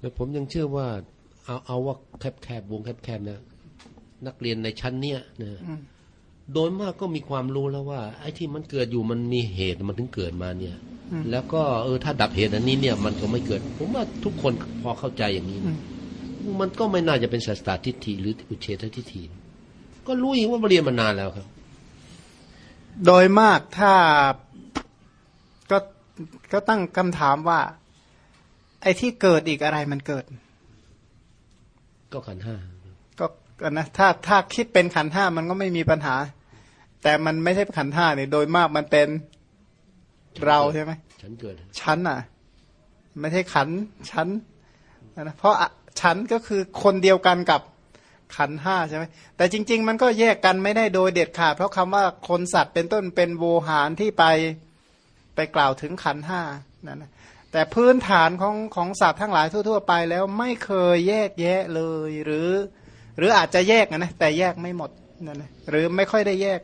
แล้วผมยังเชื่อว่า เอาเอาว่าแคบแคบวงแคบแคบนะนักเรียนในชั้นเนี้ยนะโดยมากก็มีความรู้แล้วว่า ไอ้ที่มันเกิดอยู่มันมีเหตุมันถึงเกิดมาเนี่ย แล้วก็เออถ้าดับเหตุอันนี้เนี่ย มันก็ไม่เกิด ผมว่าทุกคนพอเข้าใจอย่างนี้นะมันก็ไม่น่าจะเป็นศาสตราทิฏฐิหรืออุเฉททิฏฐิก็รู้อีกว่าเรียนมานานแล้วครับ โดยมากถ้าก็ก็ตั้งคำถามว่า ไอ้ที่เกิดอีกอะไรมันเกิด ก็ขันห้าก็ก็นะถ้าถ้าคิดเป็นขันธ์ห้ามันก็ไม่มีปัญหา แต่มันไม่ใช่ขันธ์ห้าเนี่ยโดยมากมันเป็นเราใช่ไหมฉันเกิดชั้นอะ ไม่ใช่ขันธ์ชั้นนะเพราะอะชั้นก็คือคนเดียวกันกับขันธ์ห้าใช่ไหมแต่จริง ๆ มันก็แยกกันไม่ได้โดยเด็ดขาดเพราะคำว่าคนสัตว์เป็นต้นเป็นโวหารที่ไปไปกล่าวถึงขันธ์ห้านั่นนะ แต่พื้นฐานของของสัตว์ทั้งหลายทั่ว ๆ ไปแล้วไม่เคยแยกแยะเลยหรือ หรืออาจจะแยกนะนะแต่แยกไม่หมดนั่นนะหรือไม่ค่อยได้แยก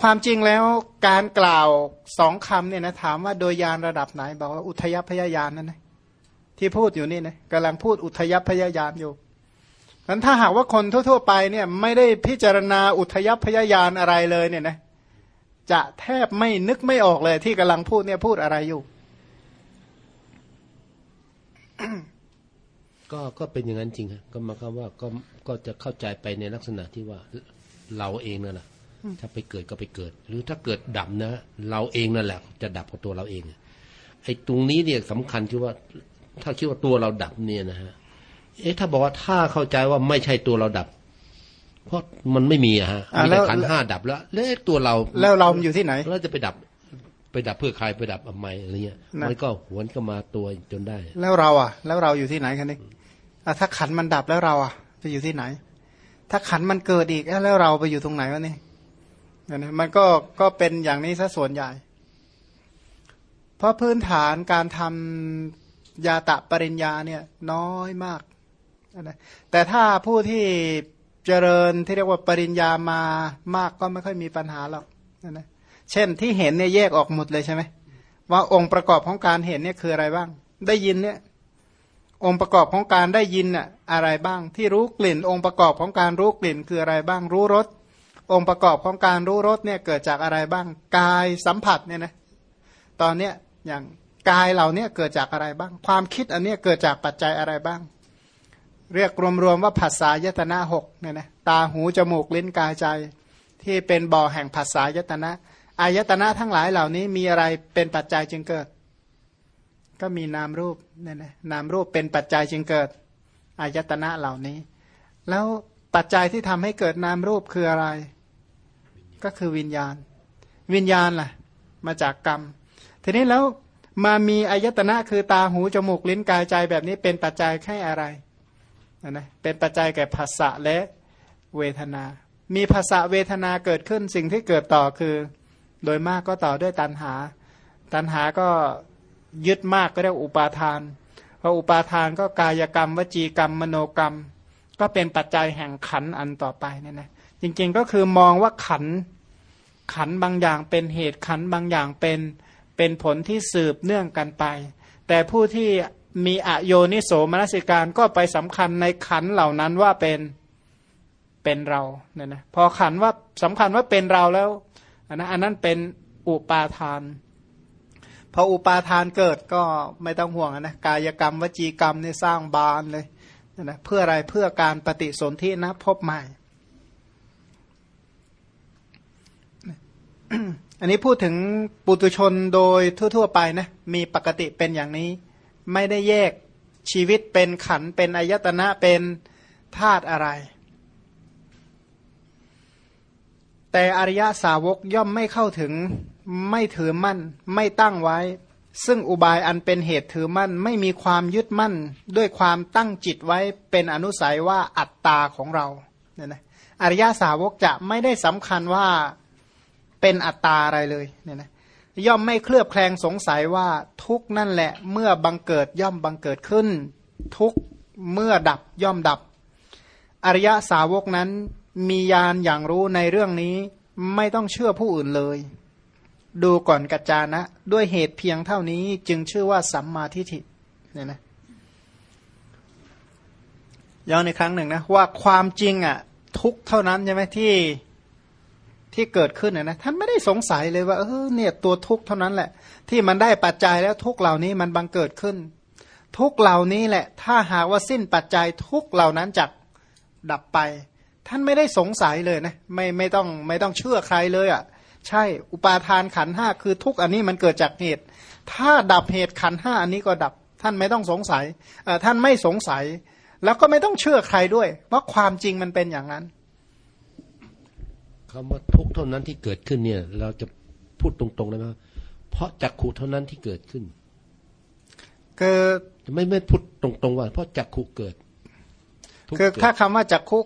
ความจริงแล้วการกล่าวสองคำเนี่ยนะถามว่าโดยยานระดับไหน บอกว่าอุทยพยายานนั่นนะที่พูดอยู่นี่นะกำลังพูดอุทยพยายานอยู่นั้นถ้าหากว่าคนทั่ว ๆ ไปเนี่ยไม่ได้พิจารณาอุทยพยายานอะไรเลยเนี่ยนะจะแทบไม่นึกไม่ออกเลยที่กำลังพูดเนี่ยพูดอะไรอยู่ ก็ก็เป็นอย่างนั้นจริงฮะก็หมายความว่าก็ก็จะเข้าใจไปในลักษณะที่ว่าเราเองนั่นแหละถ้าไปเกิดก็ไปเกิด หรือถ้าเกิดดับนะ เราเองนั่นแหละ จะดับของตัวเราเองไอ้ตรงนี้เนี่ยสำคัญคือว่า ถ้าคิดว่าตัวเราดับเนี่ยนะฮะเอ๊ะถ้าบอกว่าถ้าเข้าใจว่าไม่ใช่ตัวเราดับ เพราะมันไม่มีอะฮะอ่ามีแล้แต่วขันธ์ห้าดับแล้วแล้วตัวเราแล้วเราอยู่ที่ไหนแล้วจะไปดับ ไปดับเพื่อใครไปดับทำไมอะไรเงี้ยนะมันก็หวนก็มาตัวจนได้ แล้วเราอะ แล้วเราอยู่ที่ไหนกันนี่อะถ้าขันมันดับแล้วเราอะไปอยู่ที่ไหน ถ้าขันมันเกิดอีกเอ๊ะแล้วเราไปอยู่ตรงไหนวะนี่เนี่ยนะมันก็ก็เป็นอย่างนี้ซะส่วนใหญ่ เพราะพื้นฐานการทำยาตะปริญญาเนี่ยน้อยมากนะแต่ถ้าผู้ที่เจริญที่เรียกว่าปริญญามามากก็ไม่ค่อยมีปัญหาหรอกนะนะ เช่นที่เห็นเนี่ยแยกออกหมดเลยใช่ไหมว่าองค์ประกอบของการเห็นเนี่ยคืออะไรบ้าง ได้ยินเนี่ยองค์ประกอบของการได้ยินน่ะอะไรบ้าง ที่รู้กลิ่น องค์ประกอบของการรู้กลิ่นคืออะไรบ้าง รู้รสองค์ประกอบของการรู้รสเนี่ยเกิดจากอะไรบ้าง กายสัมผัสเนี่ยนะตอนเนี้ยอย่างกายเราเนี่ยเกิดจากอะไรบ้าง ความคิดอันเนี้ยเกิดจากปัจจัยอะไรบ้าง เรียกรวมๆว่าผัสสะยตนะหกเนี่ยนะตาหูจมูกลิ้นกายใจ ที่เป็นบ่อแห่งผัสสะยตนะ อายตนะทั้งหลายเหล่านี้มีอะไรเป็นปัจจัยจึงเกิด ก็มีนามรูปเนี่ยนะนามรูปเป็นปัจจัยจึงเกิดอายตนะเหล่านี้ แล้วปัจจัยที่ทำให้เกิดนามรูปคืออะไร ก็คือวิญญาณ วิญญาณล่ะ มาจากกรรม ทีนี้แล้วมามีอายตนะคือตาหูจมูกลิ้นกายใจแบบนี้เป็นปัจจัยแค่อะไรนะนะเป็นปัจจัยแก่ภาษะและเวทนา มีภาษะเวทนาเกิดขึ้นสิ่งที่เกิดต่อคือ โดยมากก็ต่อด้วยตัณหา ตัณหาก็ยึดมากก็เรียกอุปาทานพออุปาทานก็กายกรรม วจีกรรม มโนกรรม ก็เป็นปัจจัยแห่งขันอันต่อไปเนี่ยนะจริงๆก็คือมองว่าขันขันบางอย่างเป็นเหตุขันบางอย่างเป็นเป็นผลที่สืบเนื่องกันไป แต่ผู้ที่มีอโยนิโสมนสิการก็ไปสำคัญในขันเหล่านั้นว่าเป็นเป็นเราเนี่ยนะพอขันว่าสำคัญว่าเป็นเราแล้ว อันนั้นอันนั้นเป็นอุปาทานพออุปาทานเกิดก็ไม่ต้องห่วงนะกายกรรม วจีกรรมเนี่ยสร้างบานเลยนะเพื่ออะไรเพื่อการปฏิสนธินะพบใหม่ อันนี้พูดถึงปุตุชนโดยทั่ว ๆ ไปนะมีปกติเป็นอย่างนี้ ไม่ได้แยกชีวิตเป็นขันเป็นอายตนะเป็นธาตุอะไร แต่อริยสาวกย่อมไม่เข้าถึง ไม่ถือมั่น ไม่ตั้งไว้ ซึ่งอุบายอันเป็นเหตุถือมั่น ไม่มีความยึดมั่น ด้วยความตั้งจิตไว้เป็นอนุสัยว่าอัตตาของเราเนี่ยนะอริยสาวกจะไม่ได้สำคัญว่าเป็นอัตตาอะไรเลยเนี่ยนะย่อมไม่เคลือบแคลงสงสัยว่าทุกนั่นแหละ เมื่อบังเกิดย่อมบังเกิดขึ้น ทุกเมื่อดับย่อมดับ อริยสาวกนั้น มีญาณอย่างรู้ในเรื่องนี้ไม่ต้องเชื่อผู้อื่นเลย ดูก่อนกัจจานะ ด้วยเหตุเพียงเท่านี้จึงชื่อว่าสัมมาทิฏฐิเนี่ยนะย้อนในครั้งหนึ่งนะว่าความจริงอะ ทุกเท่านั้นใช่ไหมที่ที่เกิดขึ้นนะท่านไม่ได้สงสัยเลยว่าเออเนี่ยตัวทุกเท่านั้นแหละ ที่มันได้ปัจจัยแล้วทุกเหล่านี้มันบังเกิดขึ้น ทุกเหล่านี้แหละ ถ้าหากว่าสิ้นปัจจัยทุกเหล่านั้นจักดับไป ท่านไม่ได้สงสัยเลยนะไม่ไม่ต้องไม่ต้องเชื่อใครเลยอะ ใช่อุปาทานขันห้าคือทุกอันนี้มันเกิดจากเหตุ ถ้าดับเหตุขันห้าอันนี้ก็ดับ ท่านไม่ต้องสงสัยท่านไม่สงสัย แล้วก็ไม่ต้องเชื่อใครด้วยว่าความจริงมันเป็นอย่างนั้นคำว่าทุกเท่านั้นที่เกิดขึ้นเนี่ย เราจะพูดตรงๆเลยว่าเพราะจักขุเท่านั้นที่เกิดขึ้นคือไม่ไม่พูดตรงๆว่า เพราะจักขุเกิด คือถ้าคำว่าจักขุ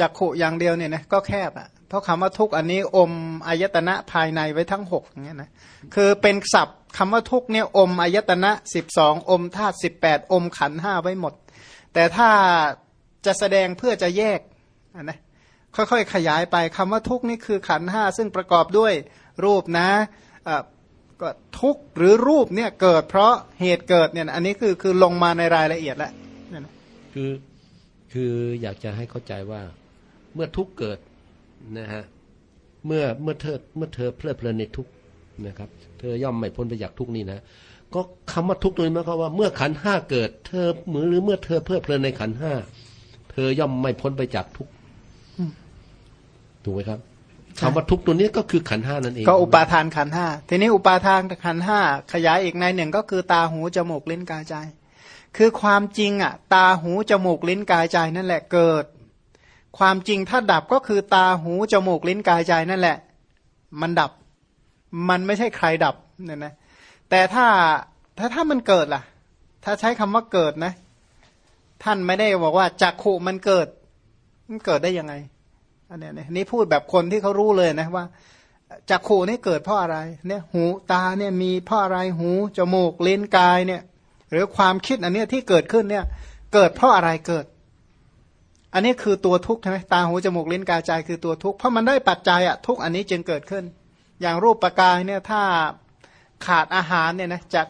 จักขุอย่างเดียวเนี่ยนะก็แคบอะเพราะคำว่าทุกอันนี้อมอายตนะภายในไว้ทั้งหกอย่างเงี้ยนะคือเป็นศัพท์คำว่าทุกเนี่ยอมอายตนะสิบสองอมธาตุสิบแปดอมขันห้าไว้หมด แต่ถ้าจะแสดงเพื่อจะแยกนะค่อยๆ ขยายไปคำว่าทุกนี่คือขันห้าซึ่งประกอบด้วยรูปนะก็ทุกหรือรูปเนี่ยเกิดเพราะเหตุเกิดเนี่ยอันนี้คือคือลงมาในรายละเอียดแล้วคือ คืออยากจะให้เข้าใจว่าเมื่อทุกเกิดนะฮะเมื่อเมื่อเธอเมื่อเธอเพลิดเพลินในทุกนะครับ เธอย่อมไม่พ้นไปจากทุกนี้นะก็คำว่าทุกตัวนี้หมายความว่าเมื่อขันห้าเกิด เธอเหมือนหรือเมื่อเธอเพลิดเพลินในขันห้าเธอย่อมไม่พ้นไปจากทุกถูกไหมครับคำว่าทุกตัวนี้ก็คือขันห้านั่นเองก็อุปาทานขันห้าทีนี้อุปาทานขันห้าขยายอีกในหนึ่งก็คือตาหูจมูกลิ้นกายใจ คือความจริงอะ ตาหูจมูกลิ้นกายใจนั่นแหละเกิด ความจริงถ้าดับก็คือตาหูจมูกลิ้นกายใจนั่นแหละ มันดับ มันไม่ใช่ใครดับเนี่ยนะแต่ถ้าถ้าถ้ามันเกิดล่ะ ถ้าใช้คำว่าเกิดนะ ท่านไม่ได้บอกว่าจักขุมันเกิด มันเกิดได้ยังไงอันนี้นี่พูดแบบคนที่เขารู้เลยนะว่าจักขู่นี่เกิดเพราะอะไร เนี่ย หูตาเนี่ยมีเพราะอะไรหูจมูกลิ้นกายเนี่ย หรือความคิดอันนี้ที่เกิดขึ้นเนี่ย เกิดเพราะอะไรเกิด อันนี้คือตัวทุกข์ใช่ไหมตาหูจมูกลิ้นกายใจคือตัวทุกข์เพราะมันได้ปัจจัยอะทุกอันนี้จึงเกิดขึ้น อย่างรูปปกายเนี่ยถ้าขาดอาหารเนี่ยนะจะ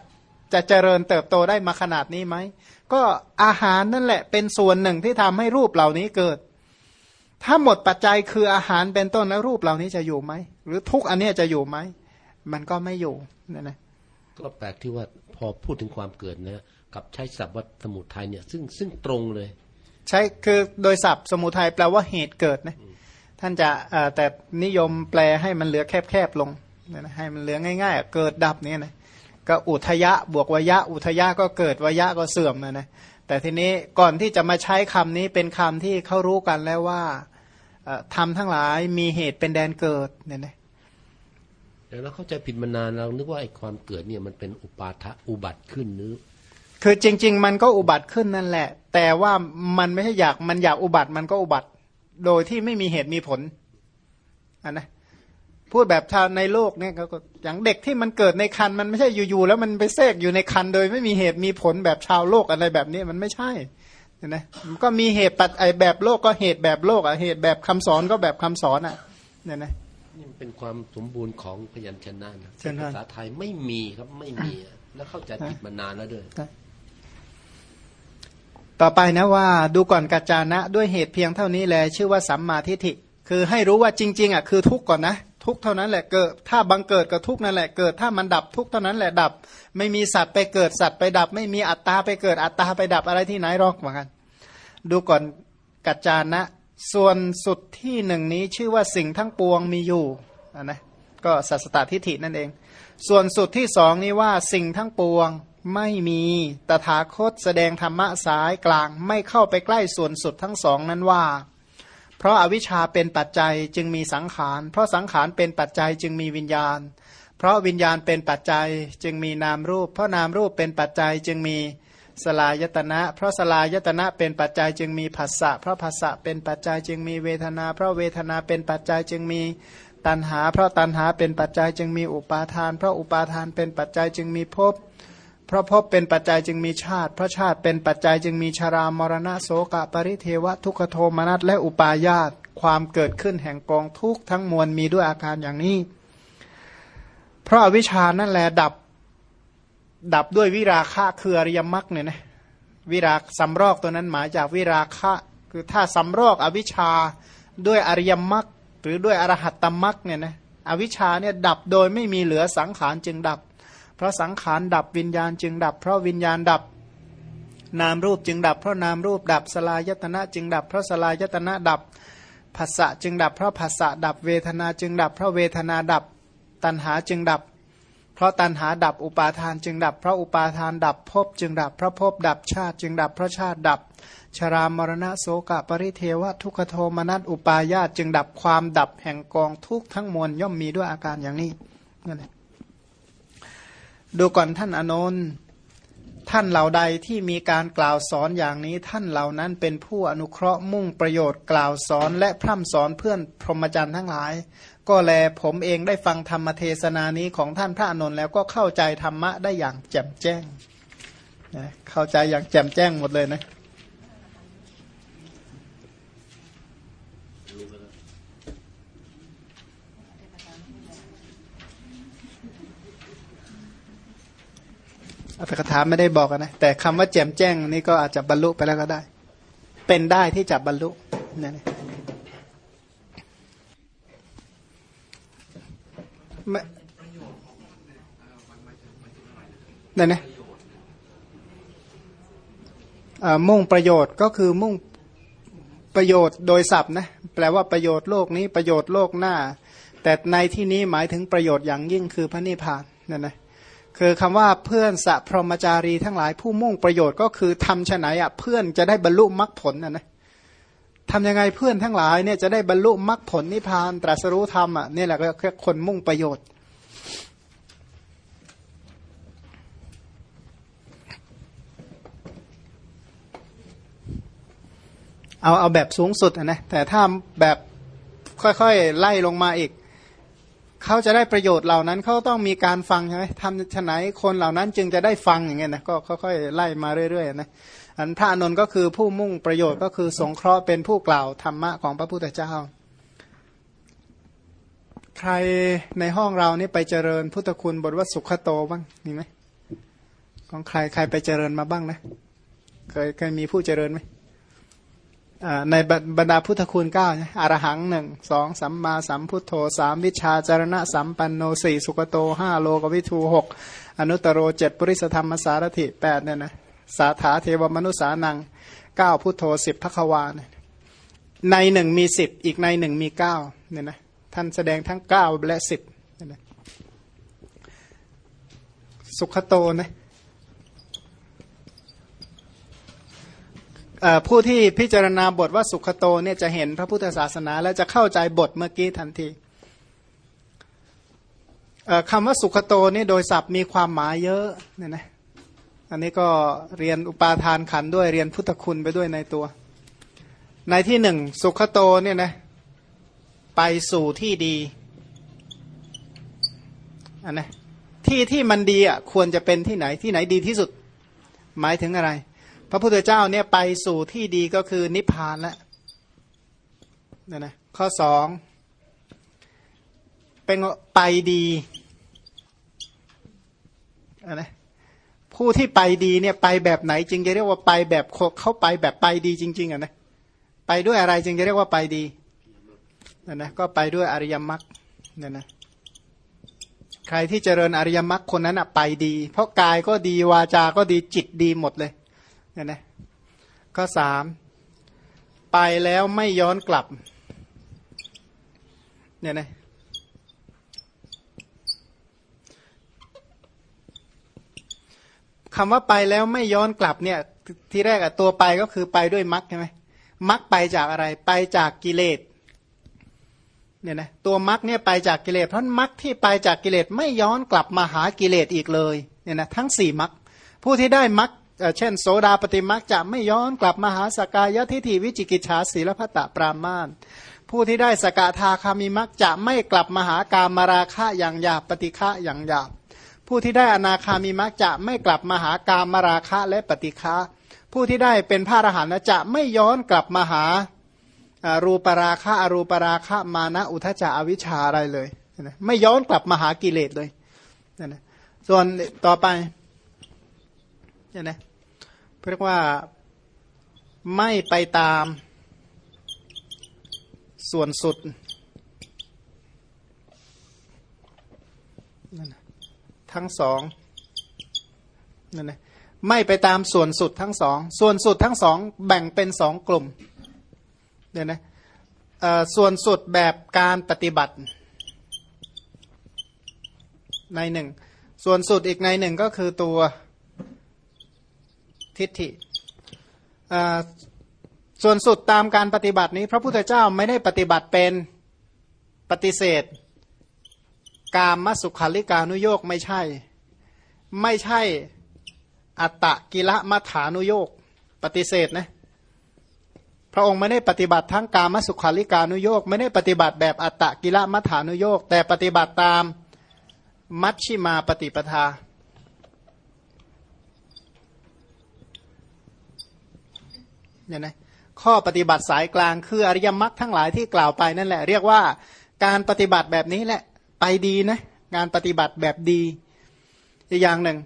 จะเจริญเติบโตได้มาขนาดนี้ไหมก็อาหารนั่นแหละเป็นส่วนหนึ่งที่ทำให้รูปเหล่านี้เกิด ถ้าหมดปัจจัยคืออาหารเป็นต้นแล้วรูปเหล่านี้จะอยู่ไหมหรือทุกอันนี้จะอยู่ไหมมันก็ไม่อยู่นั่นนะ ก็แปลกที่ว่าพอพูดถึงความเกิดนะกับใช้ศัพท์ว่าสมุทัยเนี่ย ซึ่งซึ่งตรงเลย ใช้คือโดยศัพท์สมุทัยแปลว่าเหตุเกิดนะท่านจะแต่นิยมแปลให้มันเหลือแคบๆลงนะให้มันเหลือง่ายๆ เกิดดับเนี่ยนะก็อุทยะบวกวยะ อุทยะก็เกิดวยะก็เสื่อมนะนะแต่ทีนี้ก่อนที่จะมาใช้คำนี้เป็นคำที่เขารู้กันแล้วว่าทำทั้งหลายมีเหตุเป็นแดนเกิดเนี่ยนะ แต่เราเข้าใจผิดมานานเรานึกว่าไอ้ความเกิดเนี่ยมันเป็นอุปาทะอุบัติขึ้นนึกคือจริง ๆ มันก็อุบัติขึ้นนั่นแหละ แต่ว่ามันไม่ใช่อยากมันอยากอุบัติมันก็อุบัติ โดยที่ไม่มีเหตุมีผลอันนะพูดแบบชาวในโลกเนี่ยก็อย่างเด็กที่มันเกิดในคันมันไม่ใช่อยู่ๆแล้วมันไปแทรกอยู่ในคันโดยไม่มีเหตุมีผลแบบชาวโลกอะไรแบบนี้มันไม่ใช่นะมันก็มีเหตุปัจไอแบบโลกก็เหตุแบบโลกอะเหตุแบบคำสอนก็แบบคำสอนอะเนี่ยนะ นี่เป็นความสมบูรณ์ของพยัญชนะนะภาษาไทยไม่มีครับไม่มี แล้วเข้าใจผิดมานานแล้วด้วยต่อไปนะว่าดูก่อนกัจจานะ ด้วยเหตุเพียงเท่านี้แล ชื่อว่าสัมมาทิฏฐิ คือให้รู้ว่าจริง ๆ อะ คือทุกข์ก่อนนะทุกเท่านั้นแหละเกิด ถ้าบังเกิดก็ทุกนั่นแหละเกิด ถ้ามันดับทุกเท่านั้นแหละดับ ไม่มีสัตว์ไปเกิดสัตว์ไปดับ ไม่มีอัตตาไปเกิดอัตตาไปดับอะไรที่ไหนหรอกเหมือนกัน ดูก่อนกัจจานะ ส่วนสุดที่หนึ่งนี้ชื่อว่าสิ่งทั้งปวงมีอยู่นะก็สัสตทิฏฐินั่นเอง ส่วนสุดที่สองนี้ว่าสิ่งทั้งปวงไม่มีตถาคตแสดงธรรมะสายกลางไม่เข้าไปใกล้ส่วนสุดทั้งสองนั้นว่า เพราะอาวิชชาเป็นปัจจัยจึงมีสังขาร เพราะสังขารเป็นปัจจัยจึงมีวิญญาณ เพราะวิญญาณเป็นปัจจัยจึงมีนามรูป เพราะนามรูปเป็นปัจจัยจึงมี สลายตนะ เพราะสลายตนะเป็นปัจจัยจึงมีผัสสะเพราะผัสสะเป็นปัจจัยจึงมีเวทนา เพราะเวทนาเป็นปัจจัยจึงมีตัณหา เพราะตัณหาเป็นปัจจัยจึงมีอุปาทาน เพราะอุปาทานเป็นปัจจัยจึงมีภพเพราะภพเป็นปัจจัยจึงมีชาติ เพราะชาติเป็นปัจจัยจึงมีชารามรณะโสกะปริเทวะทุกขโทมนัสและอุปาญาตความเกิดขึ้นแห่งกองทุกทั้งมวลมีด้วยอาการอย่างนี้ เพราะอวิชานั่นแหละดับ ดับด้วยวิราคะคืออริยมรรคเนี่ยนะวิราสำรอกตัวนั้นหมายจากวิราคะ คือถ้าสำรอกอวิชชาด้วยอริยมรรคหรือด้วยอรหัตตมรรคเนี่ยนะอวิชชาเนี่ยดับโดยไม่มีเหลือสังขารจึงดับ เพราะสังขารดับวิญญาณจึงดับ เพราะวิญญาณดับนามรูปจึงดับ เพราะนามรูปดับสลายตนะจึงดับ เพราะสลายตนะดับภาษะจึงดับ เพราะภาษะดับเวทนาจึงดับ เพราะเวทนาดับ ตัณหาจึงดับ เพราะตัณหาดับอุปาทานจึงดับเพราะอุปาทานดับภพจึงดับเพราะภพดับชาติจึงดับเพราะชาติดับ ชรามรณะโสกะปริเทวะทุกขโทมนัสอุปาญาตจึงดับความดับแห่งกองทุกทั้งมวลย่อมมีด้วยอาการอย่างนี้นั่นแหละดูก่อนท่านอนนท์ ท่านเหล่าใดที่มีการกล่าวสอนอย่างนี้ท่านเหล่านั้นเป็นผู้อนุเคราะห์มุ่งประโยชน์กล่าวสอน และพร่ำสอนเพื่อนพรหมจรรย์ทั้งหลาย ก็แลผมเองได้ฟังธรรมเทศนานี้ของท่านพระอนุนแล้วก็เข้าใจธรรมะได้อย่างแจ่มแจ้งเข้าใจอย่างแจ่มแจ้งหมดเลยนะ อัตถกถาไม่ได้บอกนะแต่คำว่าแจ่มแจ้งนี่ก็อาจจะบรรลุไปแล้วก็ได้ เป็นได้ที่จะบรรลุนี่นะไม่นั่นนะมุ่งประโยชน์ก็คือมุ่งประโยชน์โดยศัพท์นะแปลว่าประโยชน์โลกนี้ประโยชน์โลกหน้า แต่ในที่นี้หมายถึงประโยชน์อย่างยิ่งคือพระนิพพานนั่นนะ คือคำว่าเพื่อนสัพพรหมจารีทั้งหลายผู้มุ่งประโยชน์ก็คือทำชะไหนอะเพื่อนจะได้บรรลุมรรคผลนะนะทำยังไงเพื่อนทั้งหลายเนี่ยจะได้บรรลุมรรคผลนิพพานตรัสรู้ธรรมอะนี่แหละก็คือคนมุ่งประโยชน์ เอาเอาแบบสูงสุดนะแต่ถ้าแบบค่อยๆ ไล่ลงมาอีก เขาจะได้ประโยชน์เหล่านั้นเขาต้องมีการฟังใช่ไหมทำชะไหนคนเหล่านั้นจึงจะได้ฟังอย่างเงี้ยนะก็ค่อยๆไล่มาเรื่อยๆนะอันพระอานนท์ก็คือผู้มุ่งประโยชน์ก็คือสงเคราะห์เป็นผู้กล่าวธรรมะของพระพุทธเจ้า ใครในห้องเรานี่ไปเจริญพุทธคุณบทว่าสุขโตบ้างมีไหมของใครใครไปเจริญมาบ้างนะเคยเคยมีผู้เจริญไหม ในบรรดาพุทธคุณเก้าอารหังหนึ่งสองสัมมาสัมพุทโธสามวิชาจารณะสัมปันโนสี่สุกโตห้าโลกวิทูหกอนุตโรเจ็ดปริสธรรมสารถิแปดเนี่ยนะสาถาเทวมนุษานังเก้าพุทโธสิบพระควาในหนึ่งมีสิบอีกในหนึ่งมีเก้าเนี่ยนะท่านแสดงทั้งเก้าและสิบเนี่ยนะสุขโตนะ ผู้ที่พิจารณาบทว่าสุขโตเนี่ยจะเห็นพระพุทธศาสนา และจะเข้าใจบทเมื่อกี้ทันทีคำว่าสุขโตนี่โดยศัพท์มีความหมายเยอะเนี่ยนะอันนี้ก็เรียนอุปาทานขันด้วยเรียนพุทธคุณไปด้วยในตัว ในที่หนึ่งสุขโตเนี่ยนะไปสู่ที่ดีอันนะที่ที่มันดีอะควรจะเป็นที่ไหนที่ไหนดีที่สุด หมายถึงอะไร พระพุทธเจ้าเนี่ยไปสู่ที่ดีก็คือนิพพานแล้วนะนะข้อสองเป็นไปดีอะไรผู้ที่ไปดีเนี่ยไปแบบไหนจึงจะเรียกว่าไปแบบเขาไปแบบไปดีจริง ๆอะนะไปด้วยอะไรจึงจะเรียกว่าไปดีนะนะก็ไปด้วยอริยมรรคเนี่ยนะใครที่เจริญอริยมรรคคนนั้นอะไปดี เพราะกายก็ดีวาจาก็ดีจิตดีหมดเลย เนี่ยนะข้อสามไปแล้วไม่ย้อนกลับเนี่ยนะคำว่าไปแล้วไม่ย้อนกลับเนี่ยที่แรกอะตัวไปก็คือไปด้วยมรรคใช่ไหมมรรคไปจากอะไรไปจากกิเลสเนี่ยนะตัวมรรคเนี่ยไปจากกิเลสเพราะมรรคที่ไปจากกิเลสไม่ย้อนกลับมาหากิเลสอีกเลยเนี่ยนะทั้งสี่มรรคผู้ที่ได้มรรค เช่น โสดาปฏิมักจะไม่ย้อนกลับมาหาสกายทิฏฐิวิจิกิจฉาศีลพัตตปรามาณผู้ที่ได้สกทาคามิมักจะไม่กลับมาหาการมาราคะอย่างหยาบปฏิฆะอย่างหยาบผู้ที่ได้อนาคามิมักจะไม่กลับมาหาการมาราคะและปฏิฆะผู้ที่ได้เป็นพระอรหันต์จะไม่ย้อนกลับมาหารูปราคะอรูปราคะมานะอุทจาอวิชชาอะไรเลยไม่ย้อนกลับมาหากิเลสเลยส่วนต่อไปเนี่ยนะ เรียกว่าไม่ไปตามส่วนสุดทั้งสองนั่นนะไม่ไปตามส่วนสุดทั้งสอง ส่วนสุดทั้งสองแบ่งเป็นสองกลุ่มเดี๋ยนะส่วนสุดแบบการปฏิบัติในหนึ่ง ส่วนสุดอีกในหนึ่งก็คือตัว ทิฏฐิส่วนสุดตามการปฏิบัตินี้ พระพุทธเจ้าไม่ได้ปฏิบัติเป็นปฏิเสธ กามมสุขาริการุโยกไม่ใช่ ไม่ใช่อัตตะกิละมัฐานุโยกปฏิเสธนะพระองค์ไม่ได้ปฏิบัติทั้งกามสุขาริการุโยกไม่ได้ปฏิบัติแบบอัตตะกิละมัฐานุโยกแต่ปฏิบัติตามมัชชิมาปฏิปทา เนี่ยนะข้อปฏิบัติสายกลางคืออริยมรรคทั้งหลายที่กล่าวไปนั่นแหละ เรียกว่าการปฏิบัติแบบนี้แหละไปดีนะงานปฏิบัติแบบดีอีกอย่างหนึ่ง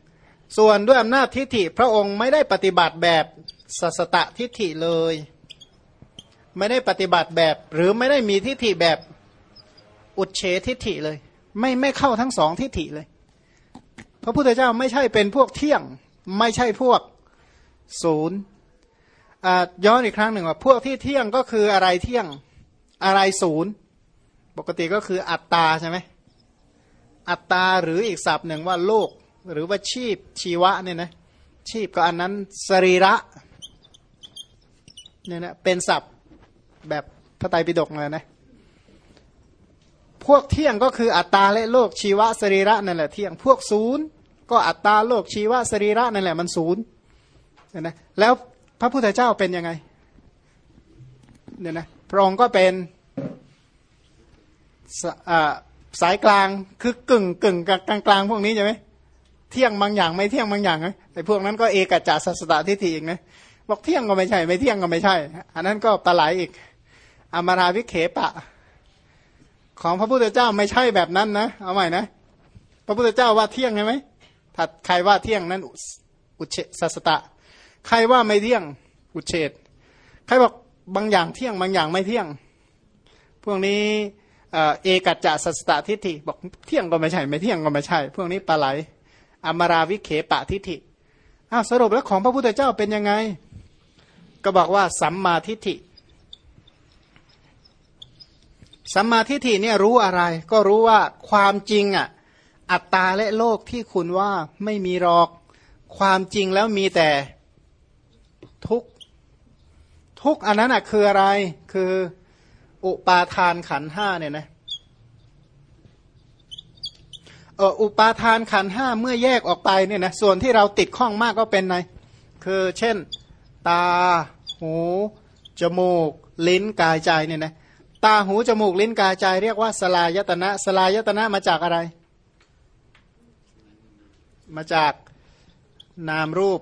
ส่วนด้วยอำนาจทิฏฐิพระองค์ไม่ได้ปฏิบัติแบบสัสตะทิฏฐิเลย ไม่ได้ปฏิบัติแบบ หรือไม่ได้มีทิฏฐิแบบอุดเฉทิฏฐิเลย ไม่ไม่เข้าทั้งสองทิฏฐิเลย พระพุทธเจ้าไม่ใช่เป็นพวกเที่ยง ไม่ใช่พวกศูนย์ ย้อนอีกครั้งหนึ่งว่า พวกที่เที่ยงก็คืออะไรเที่ยงอะไรศูนย์ ปกติก็คืออัตตาใช่ไหมอัตตาหรืออีกศัพท์หนึ่งว่าโลก หรือว่าชีพชีวะเนี่ยนะชีพก็อันนั้นสรีระเนี่ยนะเป็นศัพท์แบบพระไตรปิฎกเลยนะพวกเที่ยงก็คืออัตตาและโลกชีวะสรีระนั่นแหละเที่ยงพวกศูนย์ก็อัตตาโลกชีวะสรีระนั่นแหละมันศูนย์นะแล้ว ระพุทธเจ้าเป็นยังไงเนี่ยนะพระองค์ก็เป็นสายกลางคือกึ่งกึ่งกลางกลางพวกนี้ใช่ไหมเที่ยงบางอย่างไม่เที่ยงบางอย่างไอ้พวกนั้นก็เอกจัสัสตทิฏฐิอีกนะบอกเที่ยงก็ไม่ใช่ ไม่เที่ยงก็ไม่ใช่ อันนั้นก็ปลาไหลอีก อมาราวิเคปะ ของพระพุทธเจ้าไม่ใช่แบบนั้นนะเอาใหม่นะพระพุทธเจ้าว่าเที่ยงใช่ไหมถ้าใครว่าเที่ยงนั้นอุเฉสัสตะ ใครว่าไม่เที่ยงอุเฉดใครบอกบางอย่างเที่ยงบางอย่างไม่เที่ยง พวกนี้เอกัจจะสัสตทิฏฐิบอกเที่ยงก็ไม่ใช่ ไม่เที่ยงก็ไม่ใช่ พวกนี้ปลาไหลอมาราวิเคปะทิฏฐิอ้าวสรุปแล้วของพระพุทธเจ้าเป็นยังไง ก็บอกว่าสัมมาทิฏฐิสัมมาทิฏฐิเนี่ยรู้อะไร ก็รู้ว่าความจริงอะอัตตาและโลกที่คุณว่าไม่มีหรอก ความจริงแล้วมีแต่ ทุกทุกอันนั้นอะคืออะไรคืออุปาทานขันห้าเนี่ยนะเอออุปาทานขันห้าเมื่อแยกออกไปเนี่ยนะส่วนที่เราติดข้องมากก็เป็นไงคือเช่น ตา หู จมูก ลิ้นกายใจเนี่ยนะตาหูจมูกลิ้นกายใจ เรียกว่าสลายตนะสลายตนะมาจากอะไร มาจากนามรูป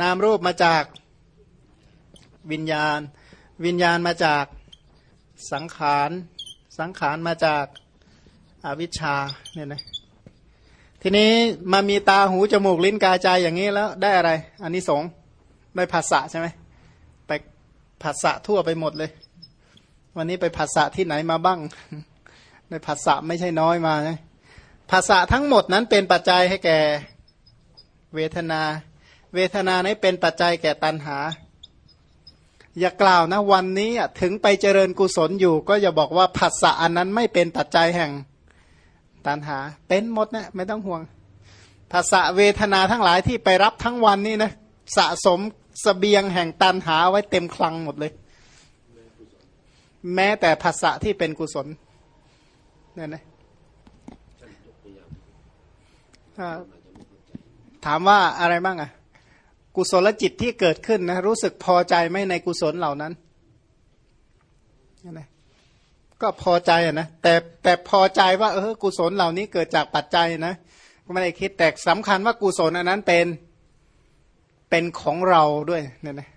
นามรูปมาจากวิญญาณ วิญญาณมาจากสังขาร สังขารมาจากอาวิชชาเนี่ยนะทีนี้มามีตาหูจมูกลิ้นกายใจอย่างนี้แล้วได้อะไรอันนี้สงได้ภาษะใช่ไหมไปภาษะทั่วไปหมดเลย วันนี้ไปภาษะที่ไหนมาบ้างในภาษะไม่ใช่น้อยมานะภาษะทั้งหมดนั้นเป็นปัจจัยให้แก่เวทนา เวทนานี้เป็นปัจจัยแก่ตัณหา อย่ากล่าวนะวันนี้ถึงไปเจริญกุศลอยู่ ก็อย่าบอกว่าผัสสะอันนั้นไม่เป็นปัจจัยแห่งตันหา เป็นหมดนะไม่ต้องห่วงภาษาเวทนาทั้งหลายที่ไปรับทั้งวันนี่นะสะสมสเสบียงแห่งตันหาไว้เต็มคลังหมดเลย แม้แต่ภาษาที่เป็นกุศลเนี่ยนะถามว่าอะไรบ้างอะ กุศลจิตที่เกิดขึ้นนะรู้สึกพอใจไหมในกุศลเหล่านั้นนะก็พอใจนะแต่แต่พอใจว่าเออกุศลเหล่านี้เกิดจากปัจจัยนะก็ไม่ได้คิดแต่สำคัญว่ากุศลอันนั้นเป็นเป็นของเราด้วยเนี่ยนะ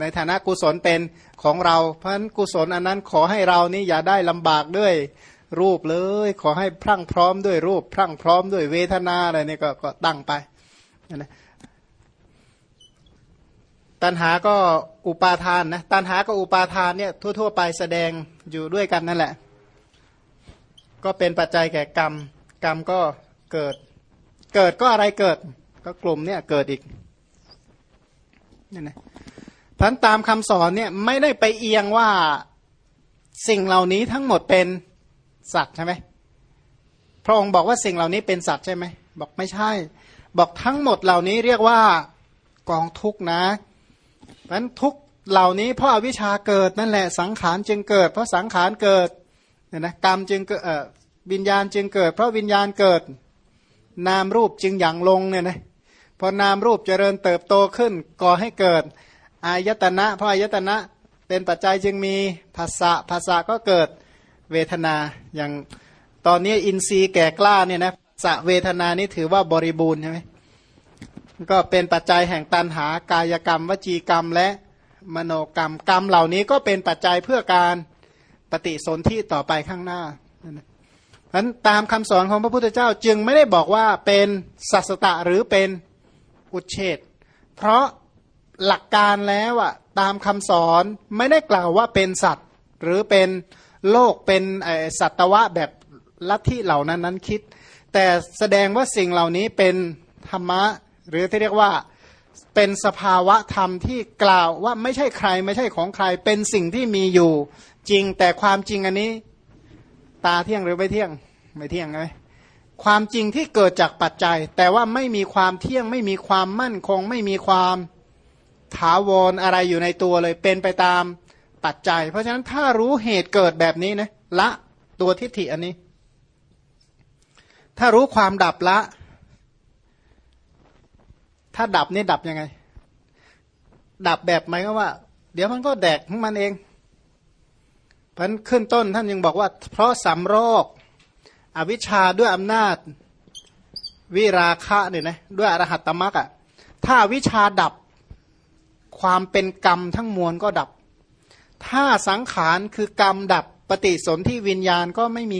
ในฐานะกุศลเป็นของเรา เพราะฉะนั้นกุศลอันนั้นขอให้เรานี่อย่าได้ลำบากด้วยรูปเลย ขอให้พรั่งพร้อมด้วยรูป พรั่งพร้อมด้วยเวทนาอะไรนี่ก็ก็ตั้งไปนะ ตัณหาก็อุปาทานนะตัณหากับอุปาทานเนี่ยทั่ว ๆ ไปแสดงอยู่ด้วยกันนั่นแหละ ก็เป็นปัจจัยแก่กรรม กรรมก็เกิด เกิดก็อะไรเกิด ก็กลุ่มเนี่ยเกิดอีกนี่นะพันตามคำสอนเนี่ยไม่ได้ไปเอียงว่าสิ่งเหล่านี้ทั้งหมดเป็นสัตว์ใช่ไหมพระองค์บอกว่าสิ่งเหล่านี้เป็นสัตว์ใช่ไหมบอกไม่ใช่ บอกทั้งหมดเหล่านี้เรียกว่ากองทุกนะ เพราะทุกเหล่านี้เพราะอาวิชชาเกิดนั่นแหละสังขารจึงเกิด เพราะสังขารเกิดเนี่ยนะกรรมจึงเกิดวิญญาณจึงเกิด เพราะวิญญาณเกิด นามรูปจึงหยั่งลงเนี่ยนะพอนามรูปเจริญเติบโตขึ้นก่อให้เกิดอายตนะ เพราะอายตนะเป็นปัจจัยจึงมีภาษะภาษะก็เกิดเวทนาอย่างตอนนี้อินทรีย์แก่กล้าเนี่ยนะสะเวทนานี่ถือว่าบริบูรณ์ใช่ไหม ก็เป็นปัจจัยแห่งตันหากายกรรม วจีกรรมและมโนกรรมกรรมเหล่านี้ก็เป็นปัจจัยเพื่อการปฏิสนธิต่อไปข้างหน้าฉะนั้นตามคำสอนของพระพุทธเจ้าจึงไม่ได้บอกว่าเป็นสัสตะหรือเป็นอุเฉดเพราะหลักการแล้วอะตามคำสอนไม่ได้กล่าวว่าเป็นสัตว์ หรือเป็นโลกเป็นสัตวะแบบลัทธิเหล่านั้นนั้นคิด แต่แสดงว่าสิ่งเหล่านี้เป็นธรรมะ หรือที่เรียกว่าเป็นสภาวะธรรมที่กล่าวว่าไม่ใช่ใครไม่ใช่ของใคร เป็นสิ่งที่มีอยู่จริงแต่ความจริงอันนี้ ตาเที่ยงหรือไม่เที่ยง ไม่เที่ยงไงความจริงที่เกิดจากปัจจัย แต่ว่าไม่มีความเที่ยง ไม่มีความมั่นคง ไม่มีความถาวรอะไรอยู่ในตัวเลย เป็นไปตามปัจจัย เพราะฉะนั้นถ้ารู้เหตุเกิดแบบนี้นะละตัวทิฏฐิอันนี้ ถ้ารู้ความดับละ ถ้าดับนี่ดับยังไง ดับแบบไหมก็ว่า เดี๋ยวมันก็แดกของมันเองพันขึ้นต้นท่านยังบอกว่า เพราะสำรอกอวิชชาด้วยอำนาจวิราคะเนี่ยนะด้วยอรหัตตมรักอะถ้าวิชาดับความเป็นกรรมทั้งมวลก็ดับ ถ้าสังขารคือกรรมดับปฏิสนธิวิญญาณก็ไม่มี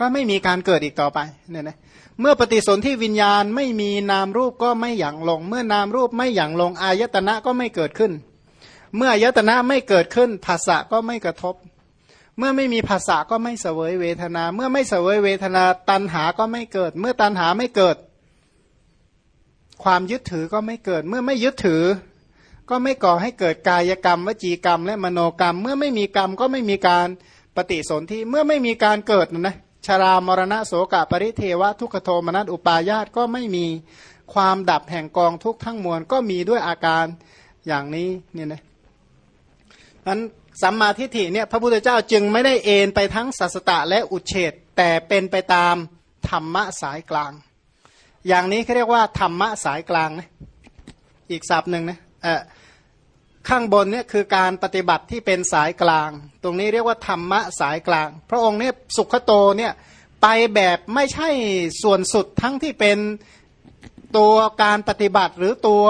ก็ไม่มีการเกิดอีกต่อไปเนี่ยนะ เมื่อปฏิสนธิวิญญาณไม่มีนามรูปก็ไม่หยั่งลง เมื่อนามรูปไม่หยั่งลงอายตนะก็ไม่เกิดขึ้น เมื่ออายตนะไม่เกิดขึ้นภาษะก็ไม่กระทบ เมื่อไม่มีภาษาก็ไม่เสวยเวทนา เมื่อไม่เสวยเวทนาตัณหาก็ไม่เกิด เมื่อตัณหาไม่เกิด ความยึดถือก็ไม่เกิด เมื่อไม่ยึดถือ ก็ไม่ก่อให้เกิดกายกรรม วจีกรรม และมโนกรรม เมื่อไม่มีกรรมก็ไม่มีการปฏิสนธิเมื่อไม่มีการเกิดนะ ชารามรณะโสกะปริเทวะทุกขโทมนัสอุปาญาตก็ไม่มีความดับแห่งกองทุกทั้งมวลก็มีด้วยอาการอย่างนี้เนี่ยนะนั้นสัมมาทิฏฐิเนี่ยพระพุทธเจ้าจึงไม่ได้เอ็นไปทั้งสัสตะและอุเฉดแต่เป็นไปตามธรรมะสายกลาง อย่างนี้เขาเรียกว่าธรรมะสายกลางนะอีกศัพท์หนึ่งนะเออ ข้างบนเนี่ยคือการปฏิบัติที่เป็นสายกลาง ตรงนี้เรียกว่าธรรมะสายกลาง พระองค์เนี่ยสุขโตเนี่ยไปแบบไม่ใช่ส่วนสุดทั้งที่เป็นตัวการปฏิบัติหรือตัว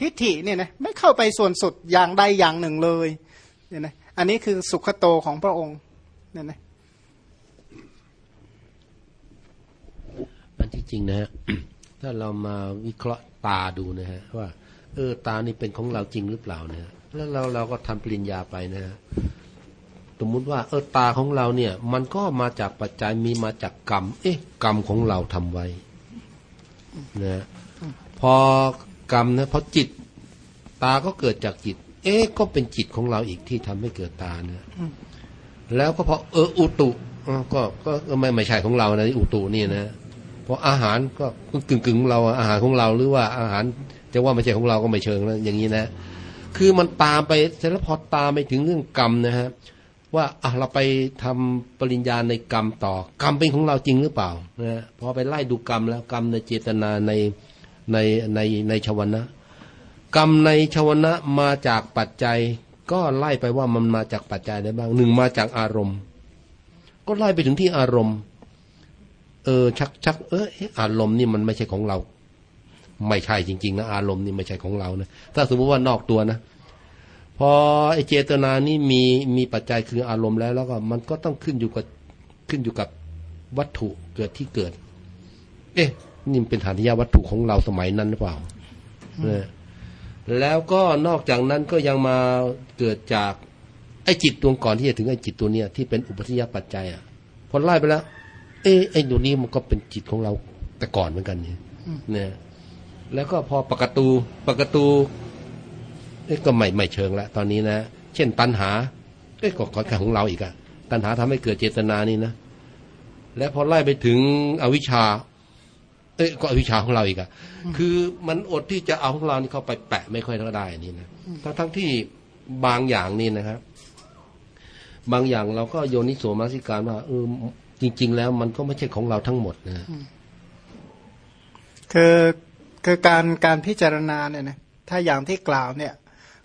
ทิฏฐิเนี่ยนะไม่เข้าไปส่วนสุดอย่างใดอย่างหนึ่งเลยเนี่ยนะอันนี้คือสุขโตของพระองค์เนี่ยนะมันที่จริงนะฮะถ้าเรามาวิเคราะห์ตาดูนะฮะว่า เออตานี่เป็นของเราจริงหรือเปล่าเนี่ย แล้วเราเราก็ทำปริญญาไปนะฮะสมมุติว่าเออตาของเราเนี่ย มันก็มาจากปัจจัยมีมาจากกรรม เอ๊ะ กรรมของเราทำไว้นะพอกรรมนะพอจิต ตาก็เกิดจากจิต เอ๊ะก็เป็นจิตของเราอีกที่ทำให้เกิดตาเนี่ยแล้วก็พอเอออุตุก็ก็ไม่ไม่ใช่ของเรานะอุตุนี่นะเพราะอาหารก็กึ่งกึ่งเราอาหารของเราหรือว่าอาหาร จะว่าไม่ใช่ของเราก็ไม่เชิงแล้วอย่างนี้นะ คือมันตามไปเสร็จแล้วพอตามไปถึงเรื่องกรรมนะฮะว่าอะเราไปทำปริญญาในกรรมต่อกรรมเป็นของเราจริงหรือเปล่านะพอไปไล่ดูกรรมแล้วกรรมในเจตนาในในในในชวนะกรรมในชวนะมาจากปัจจัย ก็ไล่ไปว่ามันมาจากปัจจัยได้บ้างหนึ่งมาจากอารมณ์ ก็ไล่ไปถึงที่อารมณ์ เออชักชักเอออารมณ์นี่มันไม่ใช่ของเรา ไม่ใช่จริง ๆ นะ อารมณ์นี่ไม่ใช่ของเรานะถ้าสมมติว่านอกตัวนะพอไอเจตนานี่มีมีปัจจัยคืออารมณ์แล้ว แล้วก็มันก็ต้องขึ้นอยู่กับขึ้นอยู่กับวัตถุเกิดที่เกิด เอ๊ะนี่เป็นฐานิยาวัตถุของเราสมัยนั้นหรือเปล่าเนี่ยแล้วก็นอกจากนั้นก็ยังมาเกิดจากไอ้จิตดวงก่อนที่จะถึงไอ้จิตตัวเนี้ยที่เป็นอุปธิยปัจจัยอะพอไล่ไปแล้ว เอ้ไอ้ตัวนี้มันก็เป็นจิตของเราแต่ก่อนเหมือนกันเนี่ยเนี่ย แล้วก็พอปกตูปกตูเอ้ก็ไม่ไม่เชิงละตอนนี้นะ เช่นตัณหาเอ้ก็ขอแค่ของเราอีกอะตัณหาทำให้เกิดเจตนานี่นะ และพอไล่ไปถึงอวิชชา เอ้ยก็อวิชชาของเราอีกอะคือมันอดที่จะเอาของเรานี่เข้าไปแปะไม่ค่อยน่าได้นี่นะทั้งทั้งที่บางอย่างนี่นะครับ บางอย่างเราก็โยนิโสมาสิการว่าเออจริง ๆ แล้วมันก็ไม่ใช่ของเราทั้งหมดนะคือ คือการการพิจารณาเนี่ยนะถ้าอย่างที่กล่าวเนี่ย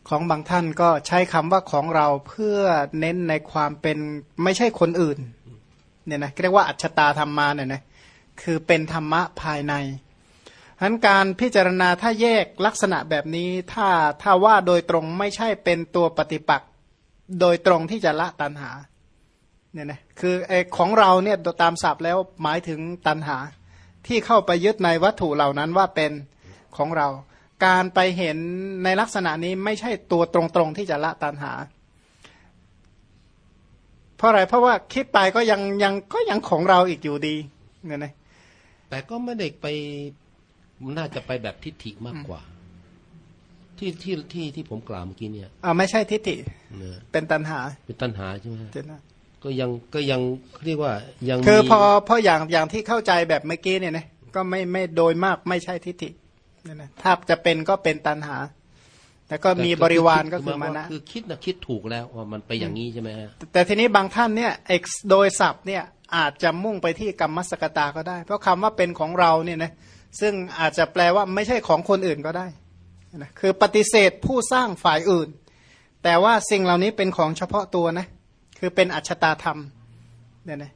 ของบางท่านก็ใช้คำว่าของเราเพื่อเน้นในความเป็นไม่ใช่คนอื่นเนี่ยนะเรียกว่าอัจฉตาธรรมาเนี่ยนะคือเป็นธรรมะภายในฉะนั้นการพิจารณาถ้าแยกลักษณะแบบนี้ถ้าถ้าว่าโดยตรงไม่ใช่เป็นตัวปฏิปักษ์โดยตรงที่จะละตัณหาเนี่ยนะคือไอของเราเนี่ยตามศัพท์แล้วหมายถึงตัณหา ที่เข้าไปยึดในวัตถุเหล่านั้นว่าเป็นของเรา การไปเห็นในลักษณะนี้ไม่ใช่ตัวตรงๆที่จะละตัณหา เพราะอะไรเพราะว่าคิดไปก็ยังยังก็ยังของเราอีกอยู่ดีเนี่ยนะแต่ก็ไม่ได้ไปน่าจะไปแบบทิฏฐิมากกว่า ที่ที่ที่ที่ผมกล่าวเมื่อกี้เนี่ยอ่าไม่ใช่ทิฏฐิเนอะเป็นตัณหา เป็นตัณหาใช่ไหมฮะเดี๋ยวนะ ก็ยังก็ยังเรียกว่ายังคือมีพอพออย่างอย่างที่เข้าใจแบบเมื่อกี้เนี่ยนะก็ไม่ไม่โดยมากไม่ใช่ทิฏฐิเนี่ยนะถ้าจะเป็นก็เป็นตัณหา แล้วก็มีบริวารก็คือมานะคือคิดนะคิดถูกแล้วว่ามันไปอย่างนี้ใช่ไหมฮะแต่ทีนี้บางท่านเนี่ยเอกโดยศัพท์เนี่ยอาจจะมุ่งไปที่กรรมสกตาก็ได้ เพราะคำว่าเป็นของเราเนี่ยนะซึ่งอาจจะแปลว่าไม่ใช่ของคนอื่นก็ได้นะคือปฏิเสธผู้สร้างฝ่ายอื่น แต่ว่าสิ่งเหล่านี้เป็นของเฉพาะตัวนะ คือเป็นอัจฉตาธรรมเนี่ยนะ